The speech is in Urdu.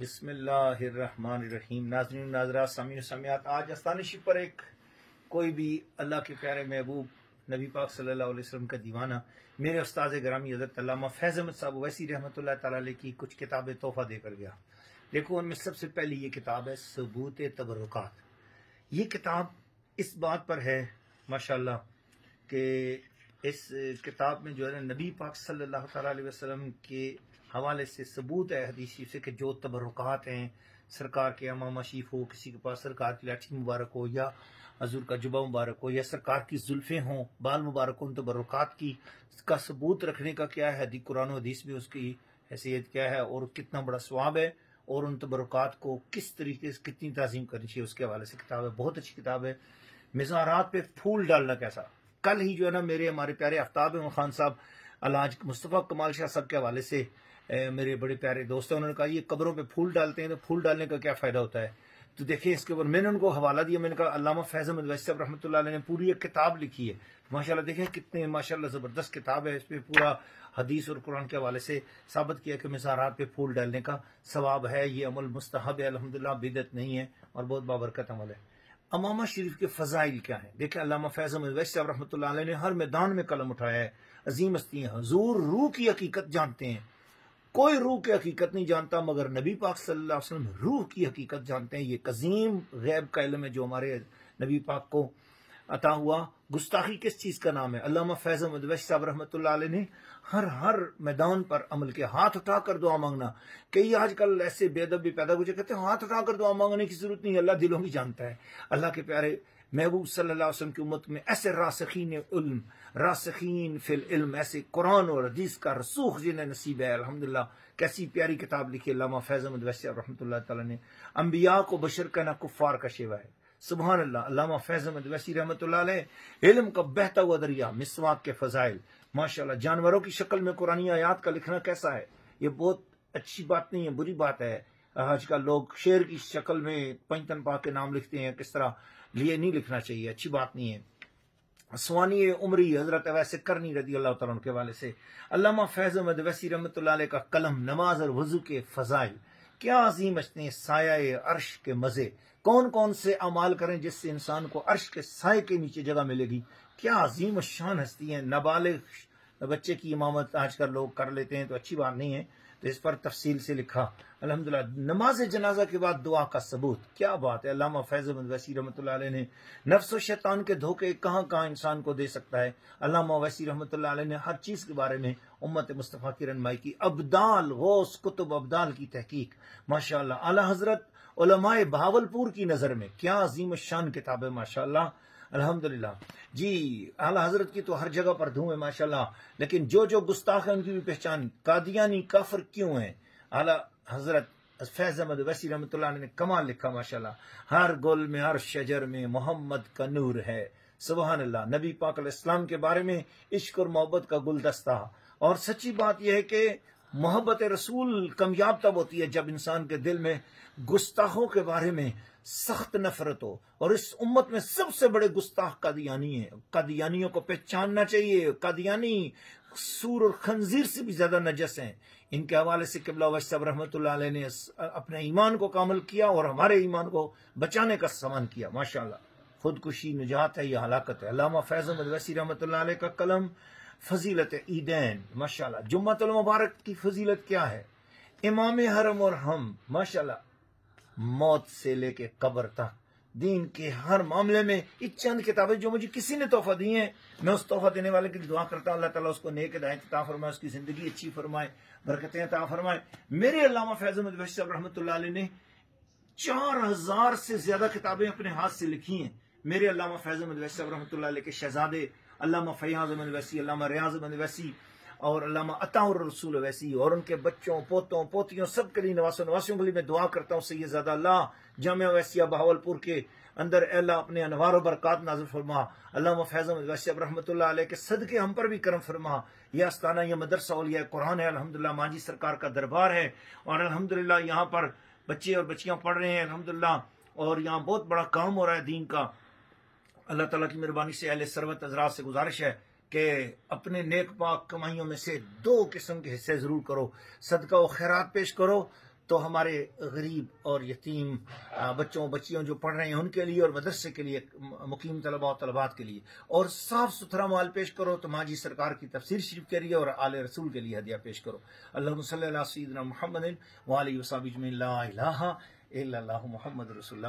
بسم اللہ الرحمن الرحیم. ناظرین ناظرات، سامعین و آج استانشی پر ایک کوئی بھی اللہ کے پیارے محبوب نبی پاک صلی اللہ علیہ وسلم کا دیوانہ، میرے استاذ گرامی حضرت علامہ فیض احمد صاحب، ویسی رحمۃ اللہ تعالی علیہ کی کچھ کتابیں تحفہ دے کر گیا۔ دیکھو، ان میں سب سے پہلی یہ کتاب ہے، ثبوت تبرکات۔ یہ کتاب اس بات پر ہے، ماشاءاللہ، کہ اس کتاب میں جو ہے نا، نبی پاک صلی اللہ تعالی علیہ وسلم کے حوالے سے ثبوت ہے حدیثی سے کہ جو تبرکات ہیں، سرکار کے امامہ شیف ہو، کسی کے پاس سرکار کی لاٹھی مبارک ہو یا حضور کا جبہ مبارک ہو یا سرکار کی زلفیں ہوں، بال مبارک ہوں، تبرکات کی، اس کا ثبوت رکھنے کا کیا ہے؟ حدیث قرآن و حدیث میں اس کی حیثیت کیا ہے اور کتنا بڑا ثواب ہے اور ان تبرکات کو کس طریقے سے کتنی تعظیم کرنی چاہیے، اس کے حوالے سے کتاب ہے، بہت اچھی کتاب ہے۔ مزارات پہ پھول ڈالنا کیسا؟ کل ہی جو ہے نا میرے ہمارے پیارے آفتاب خان صاحب، الحاج مصطفیٰ کمال شاہ صاحب کے حوالے سے میرے بڑے پیارے دوست ہیں انہوں نے کہا، یہ قبروں پہ پھول ڈالتے ہیں تو پھول ڈالنے کا کیا فائدہ ہوتا ہے؟ تو دیکھیں اس کے اوپر میں نے ان کو حوالہ دیا، میں نے کہا، علامہ فیض احمد ویسی صاحب رحمۃ اللہ علیہ نے پوری ایک کتاب لکھی ہے۔ ماشاء اللہ دیکھیں کتنے ماشاء اللہ زبردست کتاب ہے۔ اس پہ پورا حدیث اور قرآن کے حوالے سے ثابت کیا کہ مزارات پہ پھول ڈالنے کا ثواب ہے۔ یہ عمل مستحب ہے الحمد بدت نہیں ہے اور بہت بابرکت عمل ہے۔ امامہ شریف کے فضائل کیا ہیں؟ دیکھیں علامہ فیض احمد ویسی صاحب رحمۃ اللہ علیہ نے ہر میدان میں قلم اٹھایا ہے۔ عظیم ہیں حضور روح کی حقیقت جانتے ہیں۔ کوئی روح کی حقیقت نہیں جانتا، مگر نبی پاک صلی اللہ علیہ وسلم روح کی حقیقت جانتے ہیں۔ یہ قزیم غیب کا علم ہے جو ہمارے نبی پاک کو عطا ہوا۔ گستاخی کس چیز کا نام ہے؟ علامہ فیض احمد صاحب رحمۃ اللہ علیہ نے ہر ہر میدان پر عمل کے ہاتھ اٹھا کر دعا مانگنا۔ کئی آج کل ایسے بے ادب بھی پیدا ہو کہتے ہیں ہاتھ اٹھا کر دعا مانگنے کی ضرورت نہیں، اللہ دلوں کی جانتا ہے۔ اللہ کے پیارے محبوب صلی اللہ علیہ وسلم کی امت میں ایسے راسخین علم، راسخین فی العلم، ایسے قرآن اور حدیث کا رسوخ جنہیں نصیب ہے۔ الحمدللہ، کیسی پیاری کتاب لکھی علامہ فیض احمد ویسی رحمۃ اللہ تعالیٰ نے۔ انبیاء کو بشر کا نہ کفار کا شیوا ہے۔ سبحان اللہ علامہ فیض احمد ویسی رحمۃ اللہ علیہ، علم کا بہتا ہوا دریا، مسواک کے فضائل۔ ماشاء اللہ جانوروں کی شکل میں قرآن آیات کا لکھنا کیسا ہے؟ یہ بہت اچھی بات نہیں ہے، بری بات ہے۔ آج کل لوگ شیر کی شکل میں پنجتن پاک کے نام لکھتے ہیں، کس طرح لیے نہیں لکھنا چاہیے، اچھی بات نہیں ہے۔ سوانی عمری حضرت ویسے کرنی رضی اللہ تعالیٰ کے والے سے، علامہ فیض احمد ویسی رحمۃ اللہ علیہ کا قلم نماز اور وضو کے فضائل، کیا عظیم اچھتے سایہ عرش کے مزے، کون کون سے اعمال کریں جس سے انسان کو عرش کے سائے کے نیچے جگہ ملے گی؟ کیا عظیم شان ہستی ہیں نابالغ بچے کی امامت آج کل لوگ کر لیتے ہیں تو اچھی بات نہیں ہے۔ تو اس پر تفصیل سے لکھا، الحمدللہ، نماز جنازہ کے بعد دعا کا ثبوت، کیا بات ہے، علامہ فیض احمد ویسی رحمۃ اللہ علیہ نے نفس و شیطان کے دھوکے کہاں کہاں انسان کو دے سکتا ہے؟ علامہ ویسی رحمۃ اللہ علیہ نے ہر چیز کے بارے میں امت مصطفیٰ کی رنمائی کی، ابدال، غوث کتب ابدال کی تحقیق۔ ماشاء اللہ حضرت علماء بہاول پور کی نظر میں، کیا عظیم شان کتاب ہے ماشاء اللہ الحمد للہ جی اعلیٰ حضرت کی تو ہر جگہ پر دھوں ہے ماشاء اللہ لیکن جو جو گستاخ ہیں ان کی بھی پہچان، قادیانی کافر کیوں ہیں؟ اعلیٰ حضرت فیض احمد وسی رحمۃ اللہ نے کمال لکھا ماشاء اللہ ہر گل میں، ہر شجر میں محمد کا نور ہے۔ سبحان اللہ، نبی پاک علیہ السلام کے بارے میں عشق اور محبت کا گلدستہ۔ اور سچی بات یہ ہے کہ محبت رسول کمیاب تب ہوتی ہے جب انسان کے دل میں گستاخوں کے بارے میں سخت نفرت ہو۔ اور اس امت میں سب سے بڑے گستاخ قادیانی ہیں۔ قادیانیوں کو پہچاننا چاہیے۔ قادیانی سور اور خنزیر سے بھی زیادہ نجس ہیں۔ ان کے حوالے سے قبلہ وسب رحمۃ اللہ علیہ نے اپنے ایمان کو کامل کیا اور ہمارے ایمان کو بچانے کا سامان کیا۔ ماشاء اللہ خودکشی نجات ہے، یہ ہلاکت ہے۔ علامہ فیض احمد وسی رحمۃ اللہ علیہ کا قلم فضیلت عیدین ماشاء اللہ جمعۃ المبارک کی فضیلت کیا ہے؟ امام حرم اور ہم ماشاء اللہ موت سے لے کے قبر تک، دین کے ہر معاملے میں یہ چند کتابیں جو مجھے کسی نے تحفہ دی ہیں، میں اس تحفہ دینے والے کی دعا کرتا ہوں، اللہ تعالیٰ اس کو نیک ہدایت عطا فرمائے، اس کی زندگی اچھی فرمائے، برکتیں عطا فرمائے۔ میرے علامہ فیض احمد صاحب رحمۃ اللہ علیہ نے چار ہزار سے زیادہ کتابیں اپنے ہاتھ سے لکھی ہیں۔ میرے علامہ فیض احمد صاحب رحمۃ اللہ علیہ کے شہزادے علامہ فیاض احمد ویسی، علامہ ریاض احمد ویسی اور علامہ عطا الرسول ویسی اور ان کے بچوں، پوتوں، پوتیوں سب کے لیے نواسوں، نواسیوں کے لیے میں دعا کرتا ہوں سید زیادہ اللہ، جامعہ ویسیہ بہاول پور کے اندر اللہ اپنے انوار و برکات نازل فرما۔ علامہ فیض ویسی رحمۃ اللہ علیہ کے صدقے ہم پر بھی کرم فرما۔ یہ استانہ یہ مدرسہ، اولیاء قرآن ہے۔ الحمدللہ ماجی سرکار کا دربار ہے اور الحمدللہ یہاں پر بچے اور بچیاں پڑھ رہے ہیں۔ الحمدللہ اور یہاں بہت بڑا کام ہو رہا ہے دین کا۔ اللہ تعالیٰ کی مہربانی سے اہل سروت حضرات سے گزارش ہے کہ اپنے نیک پاک کمائیوں میں سے دو قسم کے حصے ضرور کرو۔ صدقہ و خیرات پیش کرو تو ہمارے غریب اور یتیم بچوں بچیوں جو پڑھ رہے ہیں، ان کے لیے اور مدرسے کے لیے مقیم طلباء و طلبات کے لیے۔ اور صاف ستھرا مال پیش کرو تو ماجی سرکار کی تفسیر شریف کے لیے اور آل رسول کے لیے ہدیہ پیش کرو۔ اللہ صلی اللہ سیدنا محمد وعلی وصحبہ لا الہ الا اللہ محمد رسول اللہ۔